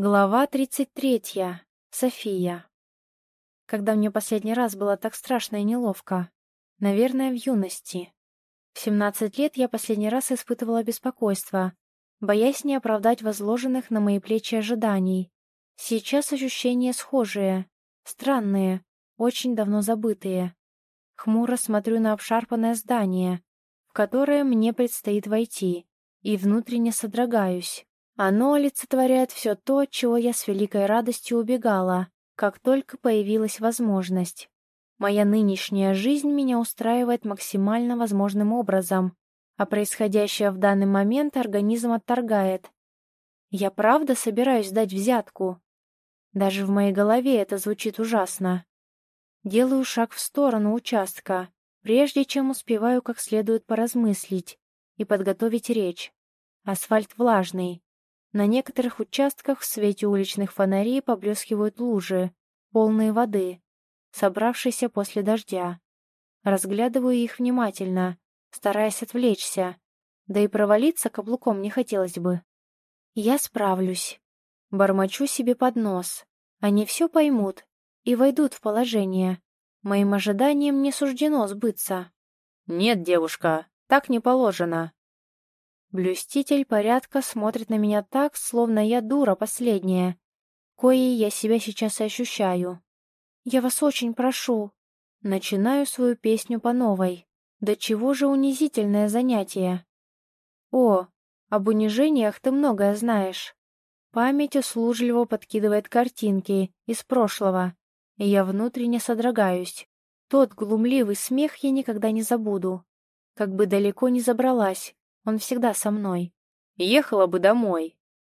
Глава 33. София. Когда мне последний раз было так страшно и неловко? Наверное, в юности. В 17 лет я последний раз испытывала беспокойство, боясь не оправдать возложенных на мои плечи ожиданий. Сейчас ощущения схожие, странные, очень давно забытые. Хмуро смотрю на обшарпанное здание, в которое мне предстоит войти, и внутренне содрогаюсь. Оно олицетворяет все то, чего я с великой радостью убегала, как только появилась возможность. Моя нынешняя жизнь меня устраивает максимально возможным образом, а происходящее в данный момент организм отторгает. Я правда собираюсь дать взятку? Даже в моей голове это звучит ужасно. Делаю шаг в сторону участка, прежде чем успеваю как следует поразмыслить и подготовить речь. Асфальт влажный, на некоторых участках в свете уличных фонарей поблескивают лужи, полные воды, собравшиеся после дождя. Разглядываю их внимательно, стараясь отвлечься, да и провалиться каблуком не хотелось бы. Я справлюсь. Бормочу себе под нос. Они все поймут и войдут в положение. Моим ожиданиям не суждено сбыться. «Нет, девушка, так не положено», Блюститель порядка смотрит на меня так, словно я дура последняя, коей я себя сейчас и ощущаю. Я вас очень прошу. Начинаю свою песню по новой. Да чего же унизительное занятие. О, об унижениях ты многое знаешь. Память услужливо подкидывает картинки из прошлого, и я внутренне содрогаюсь. Тот глумливый смех я никогда не забуду. Как бы далеко не забралась, он всегда со мной. Ехала бы домой.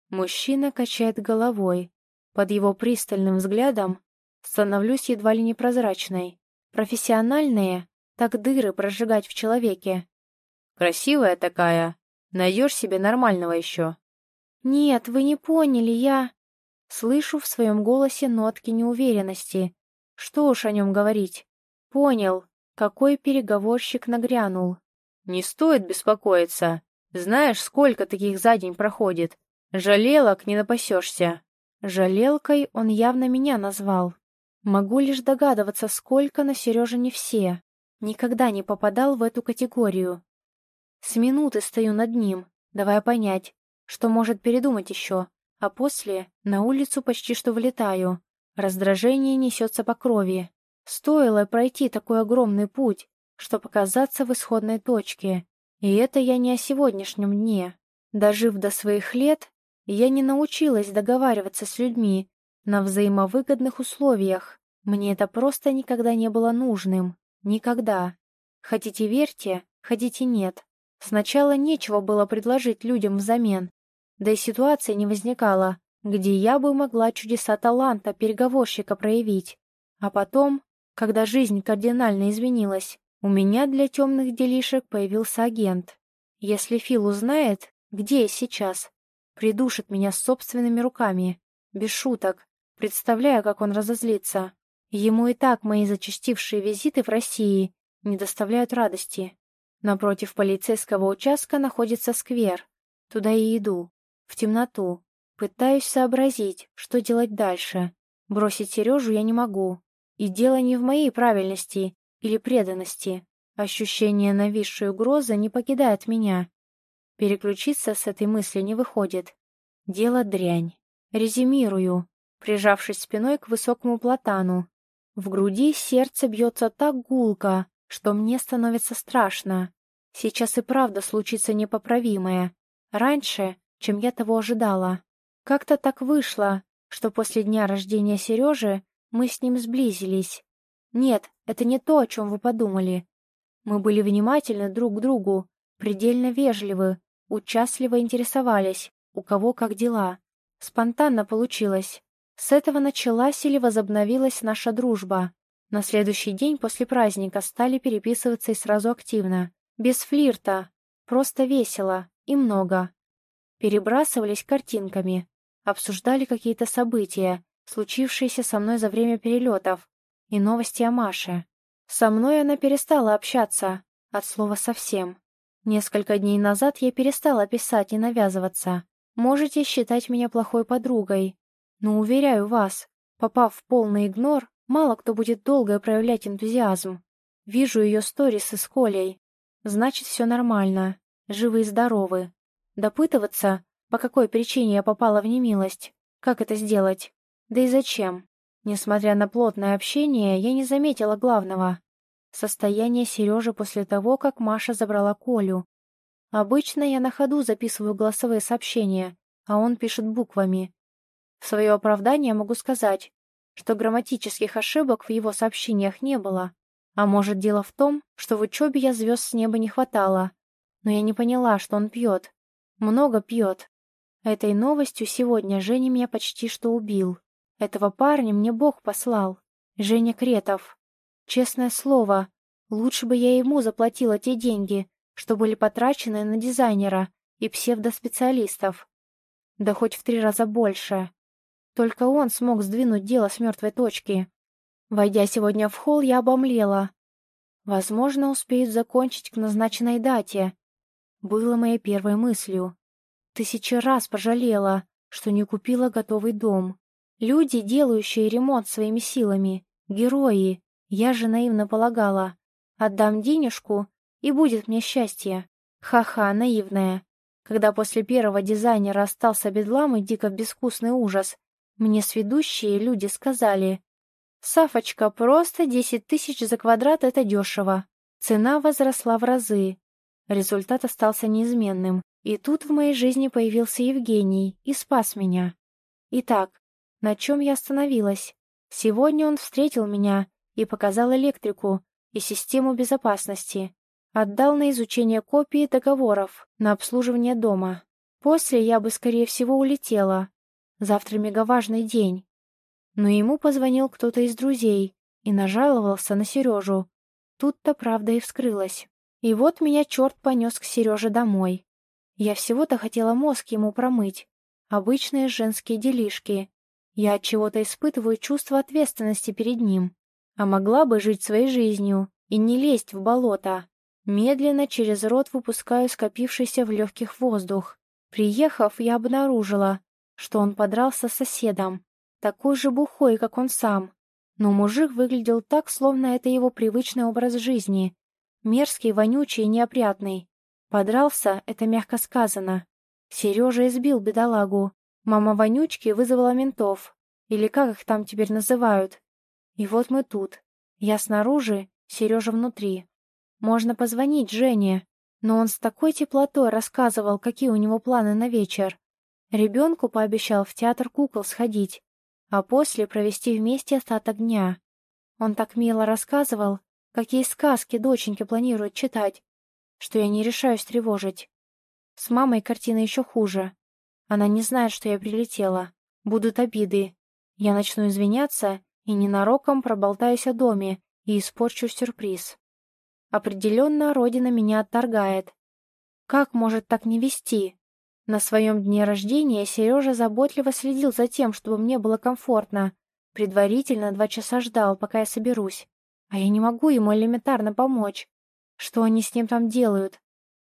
Мужчина качает головой. Под его пристальным взглядом становлюсь едва ли непрозрачной. Профессиональные так дыры прожигать в человеке. Красивая такая. Найдешь себе нормального еще. Нет, вы не поняли, я... Слышу в своем голосе нотки неуверенности. Что уж о нем говорить. Понял, какой переговорщик нагрянул. Не стоит беспокоиться. Знаешь, сколько таких за день проходит. Жалелок не напасешься. Жалелкой он явно меня назвал. Могу лишь догадываться, сколько на Сереже не все. Никогда не попадал в эту категорию. С минуты стою над ним, давая понять, что может передумать еще, а после на улицу почти что влетаю. Раздражение несется по крови. Стоило пройти такой огромный путь, чтобы оказаться в исходной точке. И это я не о сегодняшнем дне. Дожив до своих лет, я не научилась договариваться с людьми на взаимовыгодных условиях. Мне это просто никогда не было нужным. Никогда. Хотите верьте, хотите нет. Сначала нечего было предложить людям взамен. Да и ситуация не возникала, где я бы могла чудеса таланта переговорщика проявить. А потом, когда жизнь кардинально изменилась, у меня для темных делишек появился агент. Если Фил узнает, где я сейчас, придушит меня собственными руками. Без шуток. Представляю, как он разозлится. Ему и так мои зачастившие визиты в России не доставляют радости. Напротив полицейского участка находится сквер. Туда и иду. В темноту. Пытаюсь сообразить, что делать дальше. Бросить Сережу я не могу. И дело не в моей правильности или преданности. Ощущение нависшей угрозы не покидает меня. Переключиться с этой мысли не выходит. Дело дрянь. Резюмирую, прижавшись спиной к высокому платану. В груди сердце бьется так гулко, что мне становится страшно. Сейчас и правда случится непоправимое. Раньше, чем я того ожидала. Как-то так вышло, что после дня рождения Сережи мы с ним сблизились. Нет, это не то, о чем вы подумали. Мы были внимательны друг к другу, предельно вежливы, участливо интересовались, у кого как дела. Спонтанно получилось. С этого началась или возобновилась наша дружба. На следующий день после праздника стали переписываться и сразу активно. Без флирта. Просто весело. И много. Перебрасывались картинками. Обсуждали какие-то события, случившиеся со мной за время перелетов, и новости о Маше. Со мной она перестала общаться, от слова совсем. Несколько дней назад я перестала писать и навязываться. Можете считать меня плохой подругой, Но, уверяю вас, попав в полный игнор, мало кто будет долго проявлять энтузиазм. Вижу ее сторисы с Колей. Значит, все нормально. Живы и здоровы. Допытываться, по какой причине я попала в немилость, как это сделать, да и зачем. Несмотря на плотное общение, я не заметила главного — состояние Сережи после того, как Маша забрала Колю. Обычно я на ходу записываю голосовые сообщения, а он пишет буквами. В свое оправдание могу сказать, что грамматических ошибок в его сообщениях не было. А может, дело в том, что в учебе я звезд с неба не хватало. Но я не поняла, что он пьет. Много пьет. Этой новостью сегодня Женя меня почти что убил. Этого парня мне Бог послал. Женя Кретов. Честное слово, лучше бы я ему заплатила те деньги, что были потрачены на дизайнера и псевдоспециалистов. Да хоть в три раза больше. Только он смог сдвинуть дело с мертвой точки. Войдя сегодня в холл, я обомлела. Возможно, успеют закончить к назначенной дате. Было моей первой мыслью. Тысячи раз пожалела, что не купила готовый дом. Люди, делающие ремонт своими силами, герои. Я же наивно полагала. Отдам денежку, и будет мне счастье. Ха-ха, наивная. Когда после первого дизайнера остался бедлам и дико безвкусный ужас, мне сведущие люди сказали, «Сафочка, просто десять тысяч за квадрат — это дешево». Цена возросла в разы. Результат остался неизменным. И тут в моей жизни появился Евгений и спас меня. Итак, на чем я остановилась? Сегодня он встретил меня и показал электрику и систему безопасности. Отдал на изучение копии договоров на обслуживание дома. После я бы, скорее всего, улетела. Завтра мегаважный день. Но ему позвонил кто-то из друзей и нажаловался на Сережу. Тут-то правда и вскрылась. И вот меня черт понес к Сереже домой. Я всего-то хотела мозг ему промыть. Обычные женские делишки. Я от чего-то испытываю чувство ответственности перед ним. А могла бы жить своей жизнью и не лезть в болото. Медленно через рот выпускаю скопившийся в легких воздух. Приехав, я обнаружила, что он подрался с соседом, такой же бухой, как он сам. Но мужик выглядел так, словно это его привычный образ жизни. Мерзкий, вонючий и неопрятный. Подрался — это мягко сказано. Сережа избил бедолагу. Мама вонючки вызвала ментов. Или как их там теперь называют. И вот мы тут. Я снаружи, Сережа внутри. Можно позвонить Жене, но он с такой теплотой рассказывал, какие у него планы на вечер. Ребенку пообещал в театр кукол сходить, а после провести вместе остаток дня. Он так мило рассказывал, какие сказки доченьки планирует читать, что я не решаюсь тревожить. С мамой картина еще хуже. Она не знает, что я прилетела. Будут обиды. Я начну извиняться и ненароком проболтаюсь о доме и испорчу сюрприз. Определенно, Родина меня отторгает. Как может так не вести? На своем дне рождения Сережа заботливо следил за тем, чтобы мне было комфортно. Предварительно два часа ждал, пока я соберусь. А я не могу ему элементарно помочь. Что они с ним там делают?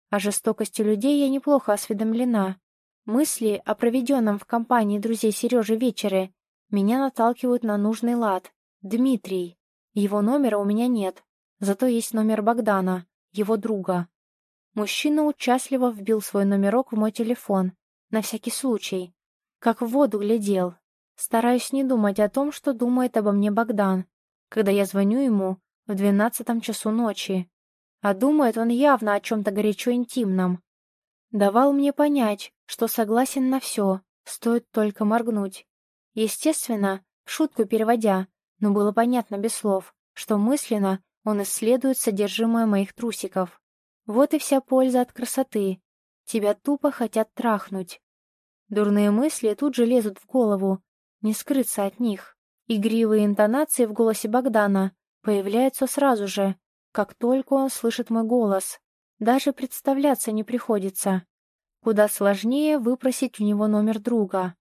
О жестокости людей я неплохо осведомлена. Мысли о проведенном в компании друзей Сережи вечере меня наталкивают на нужный лад. Дмитрий. Его номера у меня нет. Зато есть номер Богдана, его друга. Мужчина участливо вбил свой номерок в мой телефон, на всякий случай. Как в воду глядел. Стараюсь не думать о том, что думает обо мне Богдан, когда я звоню ему в двенадцатом часу ночи. А думает он явно о чем-то горячо интимном. Давал мне понять, что согласен на все, стоит только моргнуть. Естественно, шутку переводя, но было понятно без слов, что мысленно он исследует содержимое моих трусиков. Вот и вся польза от красоты. Тебя тупо хотят трахнуть. Дурные мысли тут же лезут в голову, не скрыться от них. Игривые интонации в голосе Богдана появляются сразу же, как только он слышит мой голос. Даже представляться не приходится. Куда сложнее выпросить у него номер друга.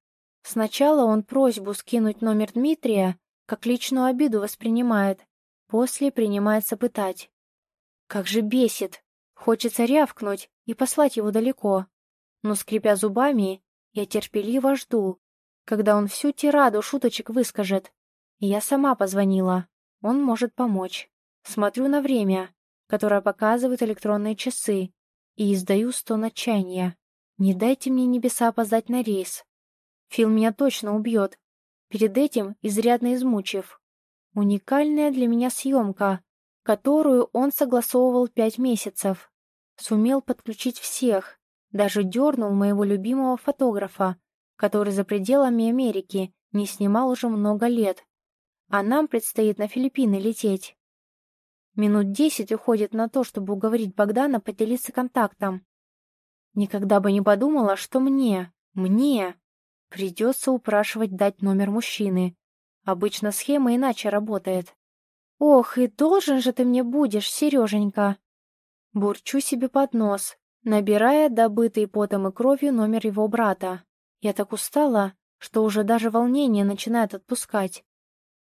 Сначала он просьбу скинуть номер Дмитрия, как личную обиду воспринимает, После принимается пытать. Как же бесит! Хочется рявкнуть и послать его далеко. Но, скрипя зубами, я терпеливо жду. когда он всю тираду шуточек выскажет. Я сама позвонила. Он может помочь. Смотрю на время, которое показывают электронные часы, и издаю стон отчаяния. Не дайте мне небеса опоздать на рейс. Фил меня точно убьет, перед этим изрядно измучив. Уникальная для меня съемка, которую он согласовывал пять месяцев. Сумел подключить всех, даже дернул моего любимого фотографа, который за пределами Америки не снимал уже много лет. А нам предстоит на Филиппины лететь. Минут десять уходит на то, чтобы уговорить Богдана поделиться контактом. Никогда бы не подумала, что мне, мне, придется упрашивать дать номер мужчины, Обычно схема иначе работает. «Ох, и должен же ты мне будешь, Сереженька!» Бурчу себе под нос, набирая добытый потом и кровью номер его брата. Я так устала, что уже даже волнение начинает отпускать.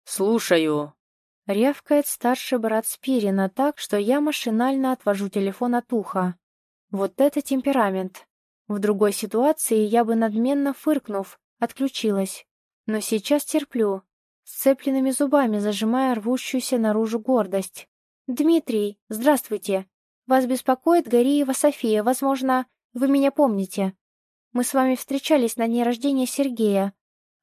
«Слушаю!» Рявкает старший брат Спирина так, что я машинально отвожу телефон от уха. Вот это темперамент. В другой ситуации я бы надменно фыркнув, отключилась. Но сейчас терплю, сцепленными зубами зажимая рвущуюся наружу гордость. «Дмитрий, здравствуйте. Вас беспокоит Гориева София. Возможно, вы меня помните. Мы с вами встречались на дне рождения Сергея,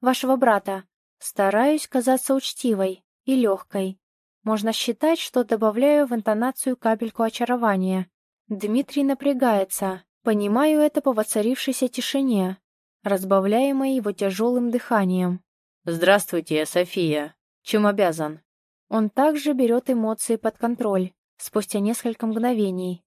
вашего брата. Стараюсь казаться учтивой и легкой. Можно считать, что добавляю в интонацию капельку очарования. Дмитрий напрягается. Понимаю это по воцарившейся тишине, разбавляемой его тяжелым дыханием. «Здравствуйте, София. Чем обязан?» Он также берет эмоции под контроль, спустя несколько мгновений.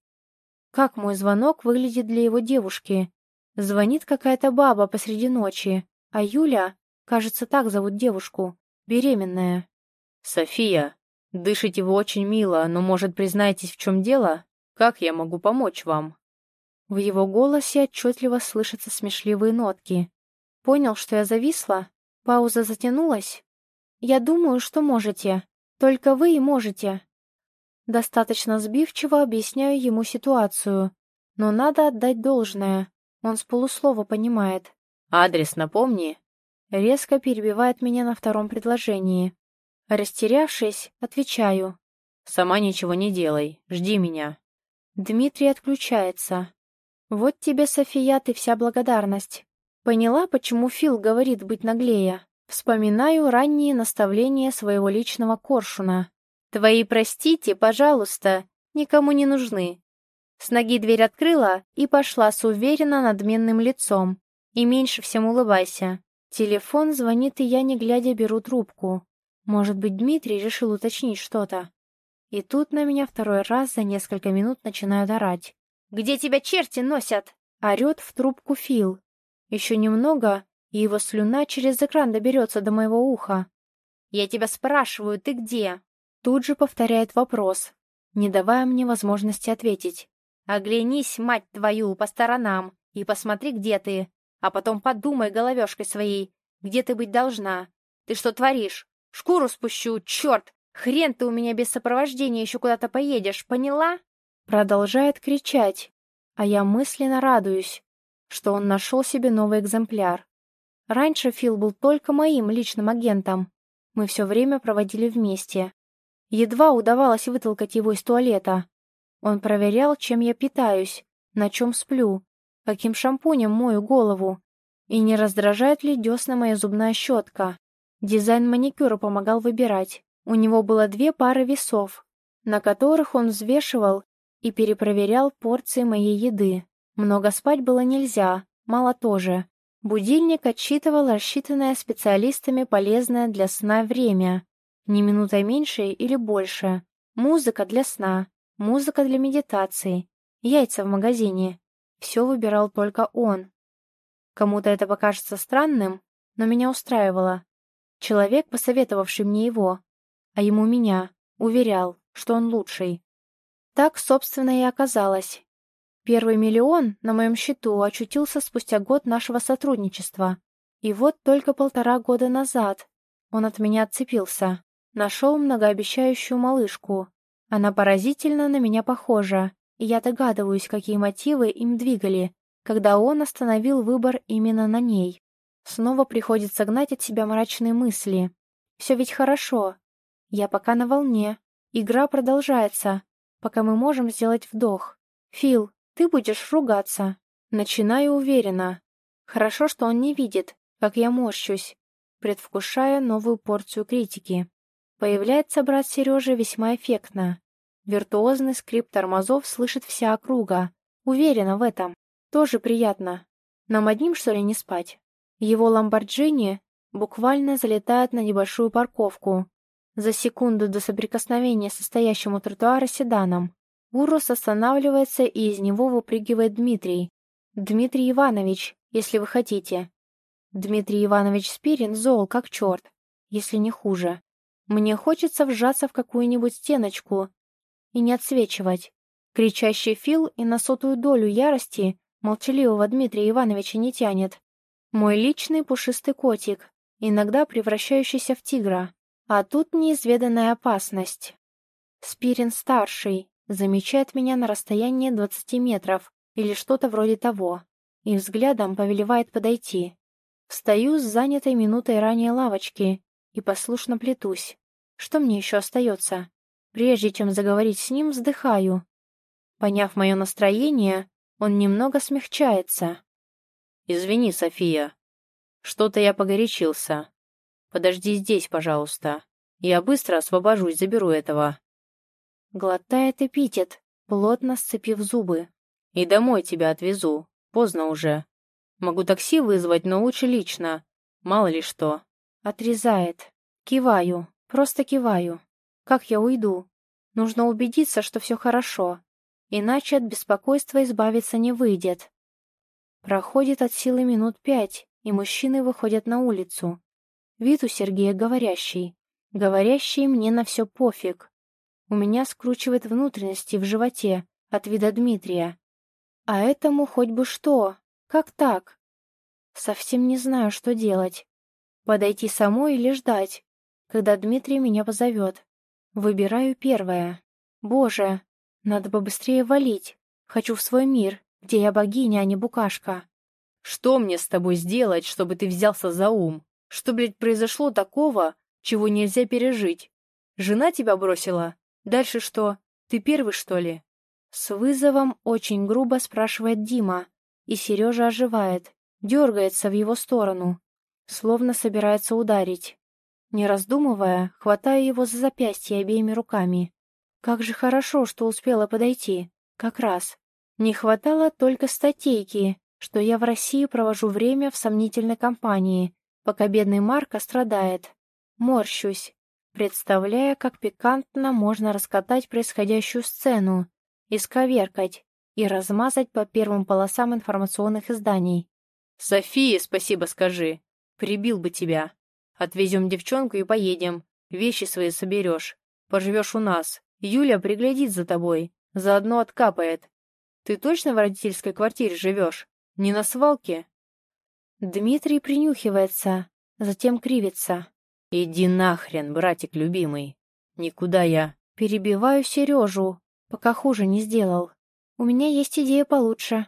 Как мой звонок выглядит для его девушки? Звонит какая-то баба посреди ночи, а Юля, кажется, так зовут девушку, беременная. «София, дышите вы очень мило, но, может, признаетесь, в чем дело? Как я могу помочь вам?» В его голосе отчетливо слышатся смешливые нотки. Понял, что я зависла? Пауза затянулась. «Я думаю, что можете. Только вы и можете». Достаточно сбивчиво объясняю ему ситуацию. Но надо отдать должное. Он с полуслова понимает. «Адрес напомни». Резко перебивает меня на втором предложении. Растерявшись, отвечаю. «Сама ничего не делай. Жди меня». Дмитрий отключается. «Вот тебе, София, ты вся благодарность. Поняла, почему Фил говорит быть наглее. Вспоминаю ранние наставления своего личного коршуна. «Твои простите, пожалуйста, никому не нужны». С ноги дверь открыла и пошла с уверенно надменным лицом. И меньше всем улыбайся. Телефон звонит, и я, не глядя, беру трубку. Может быть, Дмитрий решил уточнить что-то. И тут на меня второй раз за несколько минут начинают орать. «Где тебя черти носят?» Орет в трубку Фил, еще немного, и его слюна через экран доберется до моего уха. «Я тебя спрашиваю, ты где?» Тут же повторяет вопрос, не давая мне возможности ответить. «Оглянись, мать твою, по сторонам и посмотри, где ты, а потом подумай головешкой своей, где ты быть должна. Ты что творишь? Шкуру спущу, черт! Хрен ты у меня без сопровождения еще куда-то поедешь, поняла?» Продолжает кричать, а я мысленно радуюсь что он нашел себе новый экземпляр. Раньше Фил был только моим личным агентом. Мы все время проводили вместе. Едва удавалось вытолкать его из туалета. Он проверял, чем я питаюсь, на чем сплю, каким шампунем мою голову, и не раздражает ли десна моя зубная щетка. Дизайн маникюра помогал выбирать. У него было две пары весов, на которых он взвешивал и перепроверял порции моей еды. Много спать было нельзя, мало тоже. Будильник отсчитывал рассчитанное специалистами полезное для сна время. Не минутой меньше или больше. Музыка для сна, музыка для медитации, яйца в магазине. Все выбирал только он. Кому-то это покажется странным, но меня устраивало. Человек, посоветовавший мне его, а ему меня, уверял, что он лучший. Так, собственно, и оказалось. Первый миллион на моем счету очутился спустя год нашего сотрудничества. И вот только полтора года назад он от меня отцепился. Нашел многообещающую малышку. Она поразительно на меня похожа, и я догадываюсь, какие мотивы им двигали, когда он остановил выбор именно на ней. Снова приходится гнать от себя мрачные мысли. Все ведь хорошо. Я пока на волне. Игра продолжается, пока мы можем сделать вдох. Фил, ты будешь ругаться. Начинаю уверенно. Хорошо, что он не видит, как я морщусь, предвкушая новую порцию критики. Появляется брат Сережи весьма эффектно. Виртуозный скрип тормозов слышит вся округа. Уверена в этом. Тоже приятно. Нам одним, что ли, не спать? Его ламборджини буквально залетает на небольшую парковку. За секунду до соприкосновения с стоящим у тротуара седаном. Урус останавливается, и из него выпрыгивает Дмитрий. Дмитрий Иванович, если вы хотите. Дмитрий Иванович Спирин зол, как черт, если не хуже. Мне хочется вжаться в какую-нибудь стеночку и не отсвечивать. Кричащий Фил и на сотую долю ярости молчаливого Дмитрия Ивановича не тянет. Мой личный пушистый котик, иногда превращающийся в тигра. А тут неизведанная опасность. Спирин-старший замечает меня на расстоянии 20 метров или что-то вроде того, и взглядом повелевает подойти. Встаю с занятой минутой ранее лавочки и послушно плетусь. Что мне еще остается? Прежде чем заговорить с ним, вздыхаю. Поняв мое настроение, он немного смягчается. «Извини, София. Что-то я погорячился. Подожди здесь, пожалуйста. Я быстро освобожусь, заберу этого». Глотает эпитет, плотно сцепив зубы. «И домой тебя отвезу. Поздно уже. Могу такси вызвать, но лучше лично. Мало ли что». Отрезает. Киваю. Просто киваю. Как я уйду? Нужно убедиться, что все хорошо. Иначе от беспокойства избавиться не выйдет. Проходит от силы минут пять, и мужчины выходят на улицу. Вид у Сергея говорящий. Говорящий мне на все пофиг. У меня скручивает внутренности в животе от вида Дмитрия. А этому хоть бы что. Как так? Совсем не знаю, что делать. Подойти самой или ждать, когда Дмитрий меня позовет. Выбираю первое. Боже, надо бы быстрее валить. Хочу в свой мир, где я богиня, а не букашка. Что мне с тобой сделать, чтобы ты взялся за ум? Что, блядь, произошло такого, чего нельзя пережить? Жена тебя бросила? Дальше что? Ты первый, что ли? С вызовом очень грубо спрашивает Дима, и Сережа оживает, дергается в его сторону, словно собирается ударить. Не раздумывая, хватаю его за запястье обеими руками. Как же хорошо, что успела подойти. Как раз. Не хватало только статейки, что я в России провожу время в сомнительной компании, пока бедный Марко страдает. Морщусь, представляя, как пикантно можно раскатать происходящую сцену, исковеркать и размазать по первым полосам информационных изданий. «Софии спасибо скажи. Прибил бы тебя. Отвезем девчонку и поедем. Вещи свои соберешь. Поживешь у нас. Юля приглядит за тобой. Заодно откапает. Ты точно в родительской квартире живешь? Не на свалке?» Дмитрий принюхивается, затем кривится. «Иди нахрен, братик любимый. Никуда я...» Перебиваю Сережу, пока хуже не сделал. У меня есть идея получше.